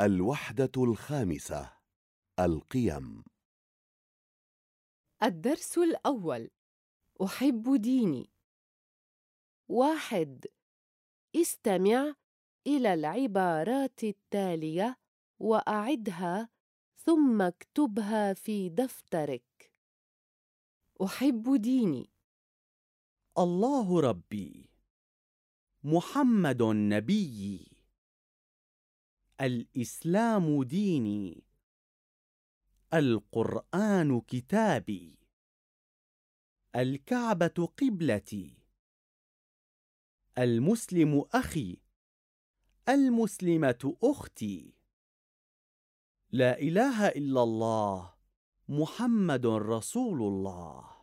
الوحدة الخامسة القيم. الدرس الأول أحب ديني. واحد استمع إلى العبارات التالية وأعدها ثم اكتبها في دفترك. أحب ديني. الله ربي محمد نبيي الإسلام ديني. القرآن كتابي. الكعبة قبلتي. المسلم أخي. المسلمة أختي. لا إله إلا الله. محمد رسول الله.